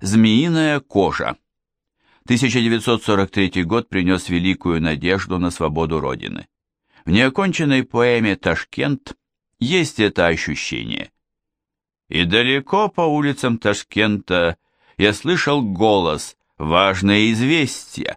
Змеиная кожа. 1943 год принес великую надежду на свободу Родины. В неоконченной поэме «Ташкент» есть это ощущение. И далеко по улицам Ташкента я слышал голос, важное известие.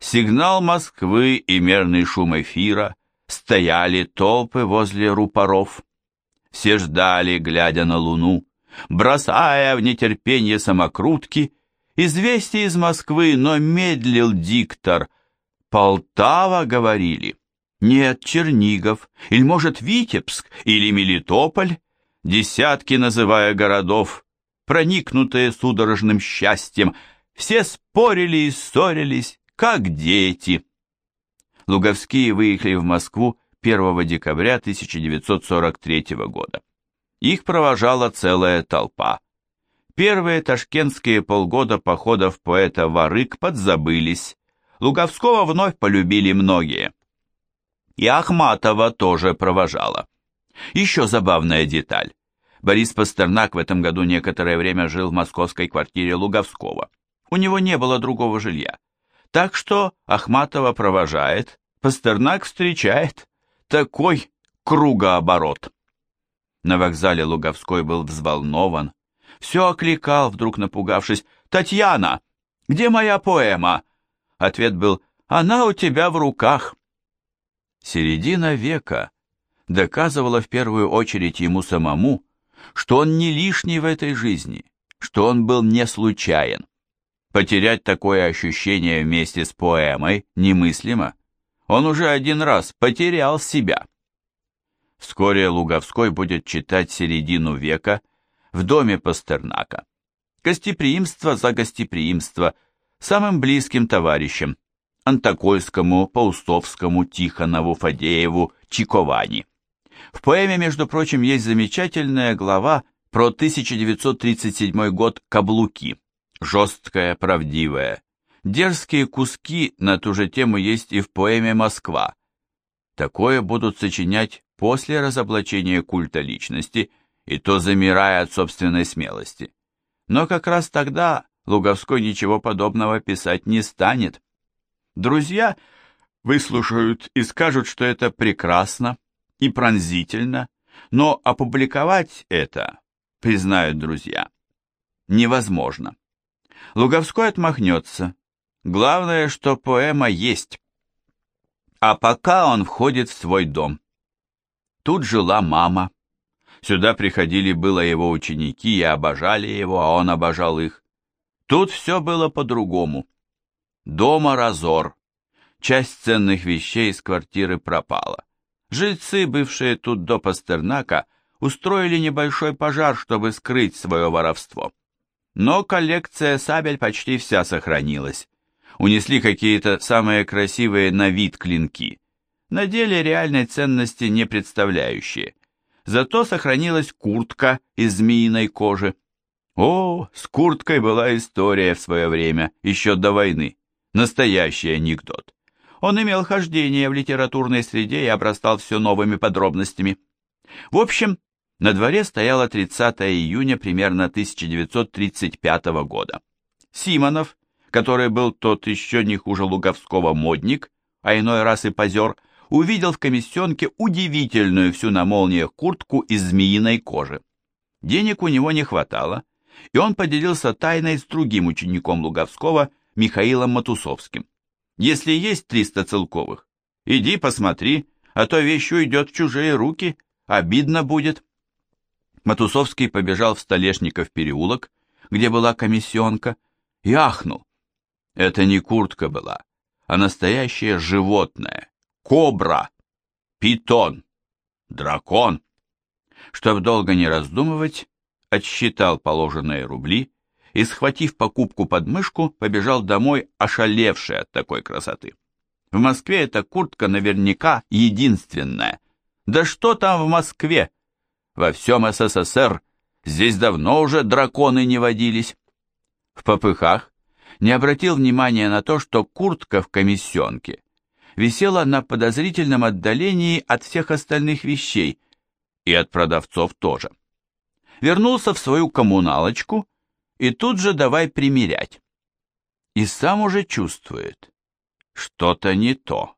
Сигнал Москвы и мерный шум эфира, стояли толпы возле рупоров. Все ждали, глядя на луну, бросая в нетерпение самокрутки, известие из Москвы, но медлил диктор. Полтава, говорили. Нет, Чернигов, или, может, Витебск, или Мелитополь, десятки называя городов, проникнутые судорожным счастьем, все спорили и ссорились, как дети. Луговские выехали в Москву 1 декабря 1943 года. Их провожала целая толпа. Первые ташкентские полгода походов поэта Варык подзабылись. Луговского вновь полюбили многие. И Ахматова тоже провожала. Еще забавная деталь. Борис Пастернак в этом году некоторое время жил в московской квартире Луговского. У него не было другого жилья. Так что Ахматова провожает, Пастернак встречает. Такой кругооборот. На вокзале Луговской был взволнован. Все окликал, вдруг напугавшись, «Татьяна, где моя поэма?» Ответ был, «Она у тебя в руках». Середина века доказывала в первую очередь ему самому, что он не лишний в этой жизни, что он был не случайен. Потерять такое ощущение вместе с поэмой немыслимо. Он уже один раз потерял себя. Вскоре Луговской будет читать середину века в доме Пастернака. Гостеприимство за гостеприимство самым близким товарищам Антокольскому, Паустовскому, Тихонову, Фадееву, Чиковани. В поэме, между прочим, есть замечательная глава про 1937 год «Каблуки». Жесткая, правдивая. Дерзкие куски на ту же тему есть и в поэме «Москва». Такое будут сочинять после разоблачения культа личности, и то замирая от собственной смелости. Но как раз тогда Луговской ничего подобного писать не станет. Друзья выслушают и скажут, что это прекрасно и пронзительно, но опубликовать это, признают друзья, невозможно. Луговской отмахнется, Главное, что поэма есть. А пока он входит в свой дом. Тут жила мама. Сюда приходили было его ученики и обожали его, а он обожал их. Тут все было по-другому. Дома разор. Часть ценных вещей из квартиры пропала. Жильцы, бывшие тут до Пастернака, устроили небольшой пожар, чтобы скрыть свое воровство. Но коллекция сабель почти вся сохранилась унесли какие-то самые красивые на вид клинки, на деле реальной ценности не представляющие. Зато сохранилась куртка из змеиной кожи. О, с курткой была история в свое время, еще до войны. Настоящий анекдот. Он имел хождение в литературной среде и обрастал все новыми подробностями. В общем, на дворе стояло 30 июня примерно 1935 года. Симонов, который был тот еще не хуже Луговского модник, а иной раз и позер, увидел в комиссионке удивительную всю на молниях куртку из змеиной кожи. Денег у него не хватало, и он поделился тайной с другим учеником Луговского, Михаилом Матусовским. «Если есть триста целковых, иди посмотри, а то вещь уйдет в чужие руки, обидно будет». Матусовский побежал в Столешников переулок, где была комиссионка, и ахнул. Это не куртка была, а настоящее животное. Кобра, питон, дракон. Чтоб долго не раздумывать, отсчитал положенные рубли и, схватив покупку под мышку, побежал домой, ошалевший от такой красоты. В Москве эта куртка наверняка единственная. Да что там в Москве? Во всем СССР здесь давно уже драконы не водились. В попыхах не обратил внимания на то, что куртка в комиссионке висела на подозрительном отдалении от всех остальных вещей, и от продавцов тоже. Вернулся в свою коммуналочку и тут же давай примерять. И сам уже чувствует, что-то не то.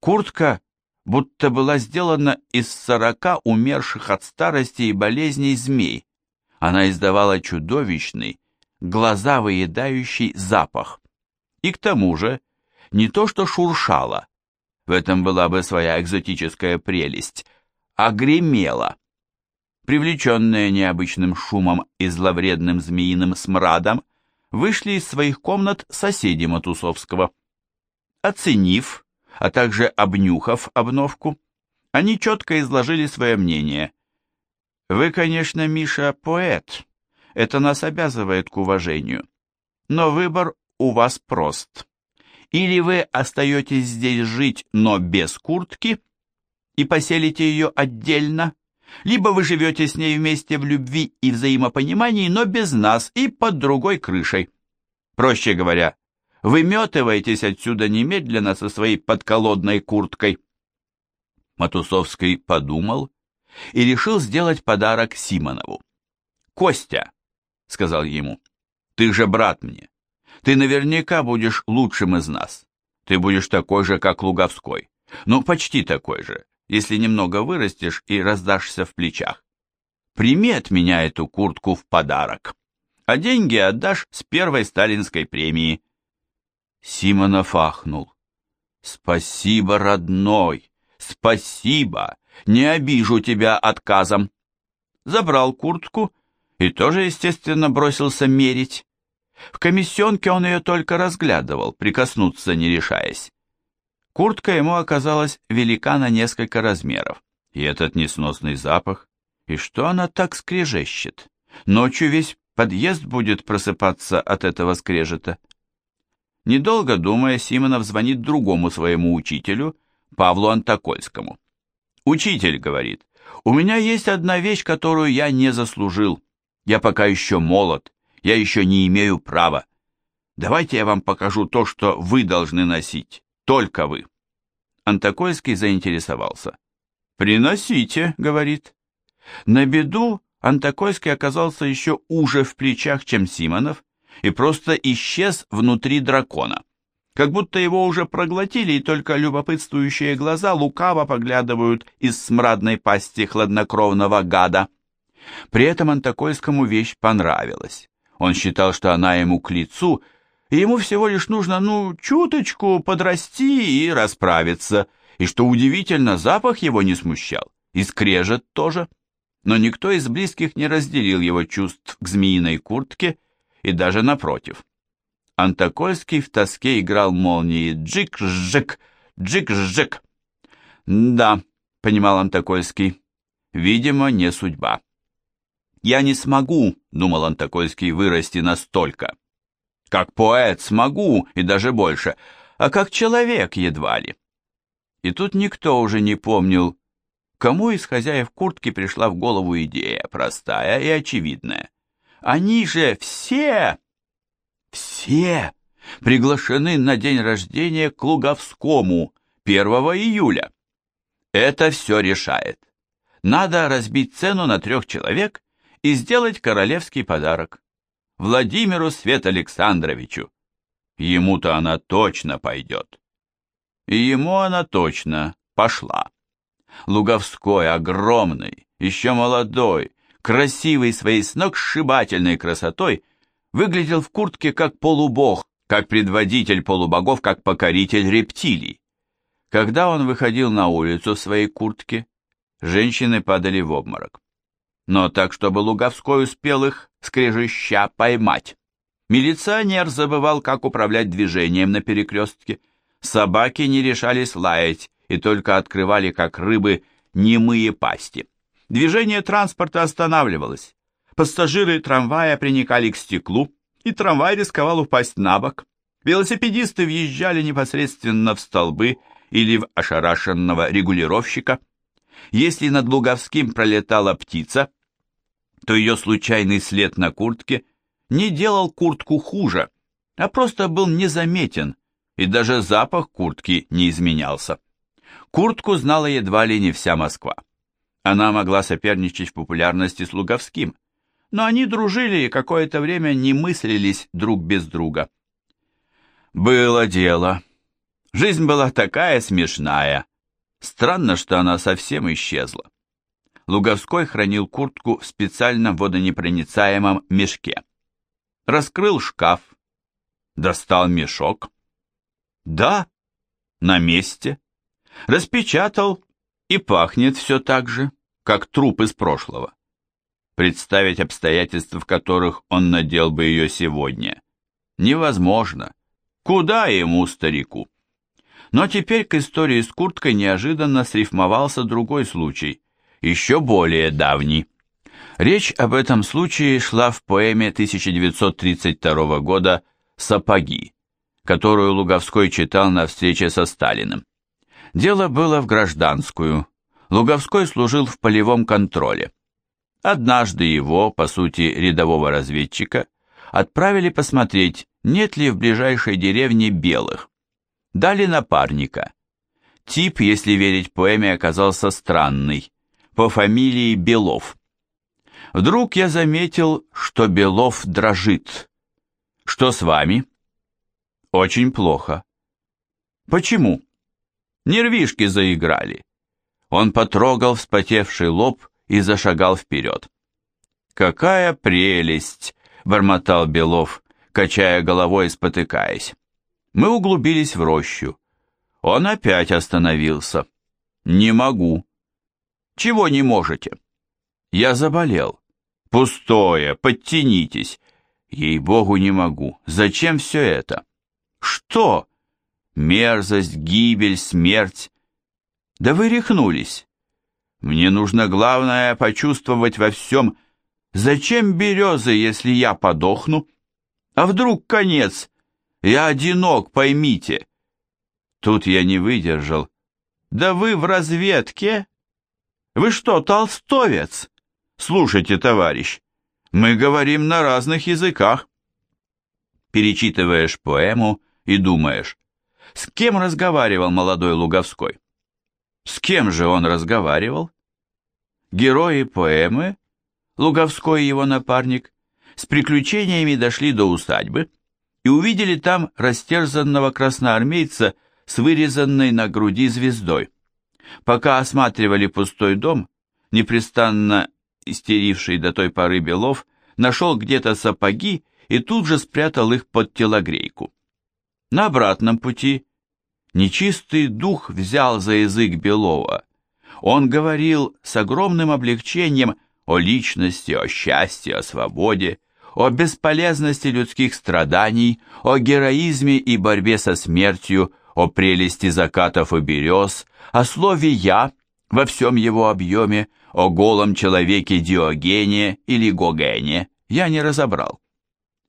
Куртка будто была сделана из сорока умерших от старости и болезней змей. Она издавала чудовищный, глаза выедающий запах. И к тому же, не то что шуршала, в этом была бы своя экзотическая прелесть, а гремела. Привлеченные необычным шумом и зловредным змеиным смрадом, вышли из своих комнат соседи Матусовского. Оценив, а также обнюхав обновку, они четко изложили свое мнение. «Вы, конечно, Миша, поэт, это нас обязывает к уважению, но выбор у вас прост. Или вы остаетесь здесь жить, но без куртки, и поселите ее отдельно, либо вы живете с ней вместе в любви и взаимопонимании, но без нас и под другой крышей. Проще говоря, выметывайтесь отсюда немедленно со своей подколодной курткой. Матусовский подумал и решил сделать подарок Симонову. «Костя», — сказал ему, — «ты же брат мне. Ты наверняка будешь лучшим из нас. Ты будешь такой же, как Луговской. Ну, почти такой же, если немного вырастешь и раздашься в плечах. Прими от меня эту куртку в подарок, а деньги отдашь с первой сталинской премии. Симонов ахнул. Спасибо, родной, спасибо, не обижу тебя отказом. Забрал куртку и тоже, естественно, бросился мерить. В комиссионке он ее только разглядывал, прикоснуться не решаясь. Куртка ему оказалась велика на несколько размеров, и этот несносный запах, и что она так скрежещет? Ночью весь подъезд будет просыпаться от этого скрежета. Недолго думая, Симонов звонит другому своему учителю, Павлу Антокольскому. «Учитель», — говорит, — «у меня есть одна вещь, которую я не заслужил. Я пока еще молод, я еще не имею права. Давайте я вам покажу то, что вы должны носить, только вы. Антокольский заинтересовался. «Приносите», — говорит. На беду Антокольский оказался еще уже в плечах, чем Симонов, и просто исчез внутри дракона. Как будто его уже проглотили, и только любопытствующие глаза лукаво поглядывают из смрадной пасти хладнокровного гада. При этом Антокольскому вещь понравилась. Он считал, что она ему к лицу, и ему всего лишь нужно, ну, чуточку подрасти и расправиться, и, что удивительно, запах его не смущал, и скрежет тоже. Но никто из близких не разделил его чувств к змеиной куртке, и даже напротив. Антокольский в тоске играл молнии «джик-жик, джик-жик». «Да», — понимал Антокольский, — «видимо, не судьба». «Я не смогу», — думал Антокольский, — «вырасти настолько». «Как поэт смогу, и даже больше, а как человек едва ли». И тут никто уже не помнил, кому из хозяев куртки пришла в голову идея, простая и очевидная. Они же все, все приглашены на день рождения к Луговскому 1 июля. Это все решает. Надо разбить цену на трех человек и сделать королевский подарок. Владимиру Свет Александровичу. Ему-то она точно пойдет. И ему она точно пошла. Луговской, огромный, еще молодой, красивый своей сногсшибательной красотой, выглядел в куртке как полубог, как предводитель полубогов, как покоритель рептилий. Когда он выходил на улицу в своей куртке, женщины падали в обморок но так, чтобы Луговской успел их, скрежеща, поймать. Милиционер забывал, как управлять движением на перекрестке. Собаки не решались лаять и только открывали, как рыбы, немые пасти. Движение транспорта останавливалось. Пассажиры трамвая приникали к стеклу, и трамвай рисковал упасть на бок. Велосипедисты въезжали непосредственно в столбы или в ошарашенного регулировщика – если над Луговским пролетала птица, то ее случайный след на куртке не делал куртку хуже, а просто был незаметен, и даже запах куртки не изменялся. Куртку знала едва ли не вся Москва. Она могла соперничать в популярности с Луговским, но они дружили и какое-то время не мыслились друг без друга. Было дело. Жизнь была такая смешная. Странно, что она совсем исчезла. Луговской хранил куртку в специальном водонепроницаемом мешке. Раскрыл шкаф, достал мешок. Да, на месте. Распечатал, и пахнет все так же, как труп из прошлого. Представить обстоятельства, в которых он надел бы ее сегодня, невозможно. Куда ему, старику? Но теперь к истории с курткой неожиданно срифмовался другой случай, еще более давний. Речь об этом случае шла в поэме 1932 года «Сапоги», которую Луговской читал на встрече со Сталиным. Дело было в гражданскую. Луговской служил в полевом контроле. Однажды его, по сути рядового разведчика, отправили посмотреть, нет ли в ближайшей деревне белых. Дали напарника. Тип, если верить поэме, оказался странный, по фамилии Белов. Вдруг я заметил, что Белов дрожит. Что с вами? Очень плохо. Почему? Нервишки заиграли. Он потрогал вспотевший лоб и зашагал вперед. «Какая прелесть!» — бормотал Белов, качая головой и спотыкаясь. Мы углубились в рощу. Он опять остановился. «Не могу». «Чего не можете?» «Я заболел». «Пустое, подтянитесь». «Ей-богу, не могу. Зачем все это?» «Что?» «Мерзость, гибель, смерть». «Да вы рехнулись». «Мне нужно главное почувствовать во всем. Зачем березы, если я подохну? А вдруг конец? Я одинок, поймите». Тут я не выдержал. «Да вы в разведке?» «Вы что, толстовец?» «Слушайте, товарищ, мы говорим на разных языках». Перечитываешь поэму и думаешь, с кем разговаривал молодой Луговской? С кем же он разговаривал? Герои поэмы, Луговской и его напарник, с приключениями дошли до усадьбы и увидели там растерзанного красноармейца с вырезанной на груди звездой. Пока осматривали пустой дом, непрестанно истеривший до той поры Белов, нашел где-то сапоги и тут же спрятал их под телогрейку. На обратном пути нечистый дух взял за язык Белова. Он говорил с огромным облегчением о личности, о счастье, о свободе, о бесполезности людских страданий, о героизме и борьбе со смертью, о прелести закатов и берез, о слове «я» во всем его объеме, о голом человеке Диогене или Гогене, я не разобрал.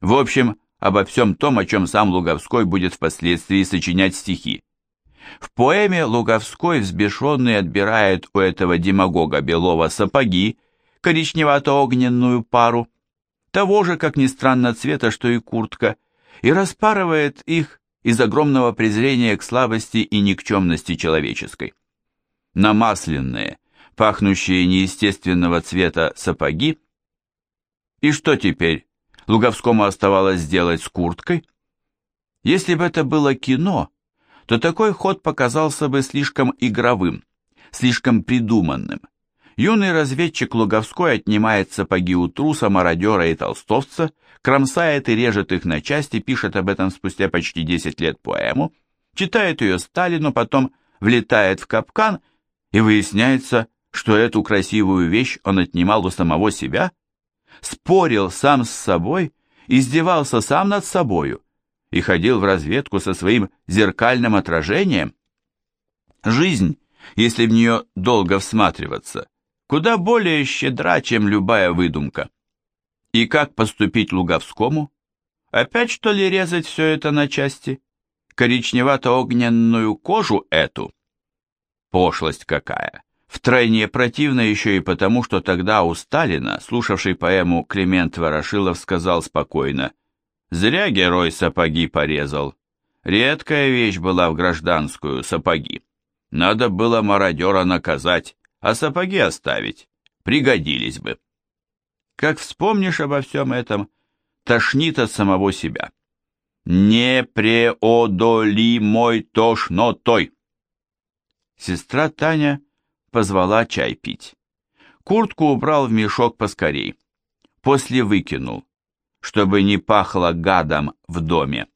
В общем, обо всем том, о чем сам Луговской будет впоследствии сочинять стихи. В поэме Луговской взбешенный отбирает у этого демагога Белова сапоги, коричневато-огненную пару, того же, как ни странно, цвета, что и куртка, и распарывает их из огромного презрения к слабости и никчемности человеческой. Намасленные, пахнущие неестественного цвета сапоги. И что теперь? Луговскому оставалось сделать с курткой? Если бы это было кино, то такой ход показался бы слишком игровым, слишком придуманным. Юный разведчик Луговской отнимает сапоги у труса, мародера и толстовца, кромсает и режет их на части, пишет об этом спустя почти 10 лет поэму, читает ее Сталину, потом влетает в капкан, и выясняется, что эту красивую вещь он отнимал у самого себя – спорил сам с собой, издевался сам над собою и ходил в разведку со своим зеркальным отражением. Жизнь, если в нее долго всматриваться, куда более щедра, чем любая выдумка. И как поступить Луговскому? Опять что ли резать все это на части? Коричневато-огненную кожу эту? Пошлость какая! Втройне противно еще и потому, что тогда у Сталина, слушавший поэму Климент Ворошилов, сказал спокойно, «Зря герой сапоги порезал. Редкая вещь была в гражданскую, сапоги. Надо было мародера наказать, а сапоги оставить. Пригодились бы». Как вспомнишь обо всем этом, тошнит от самого себя. Не преодолимой тошнотой. Сестра Таня позвала чай пить. Куртку убрал в мешок поскорей. После выкинул, чтобы не пахло гадом в доме.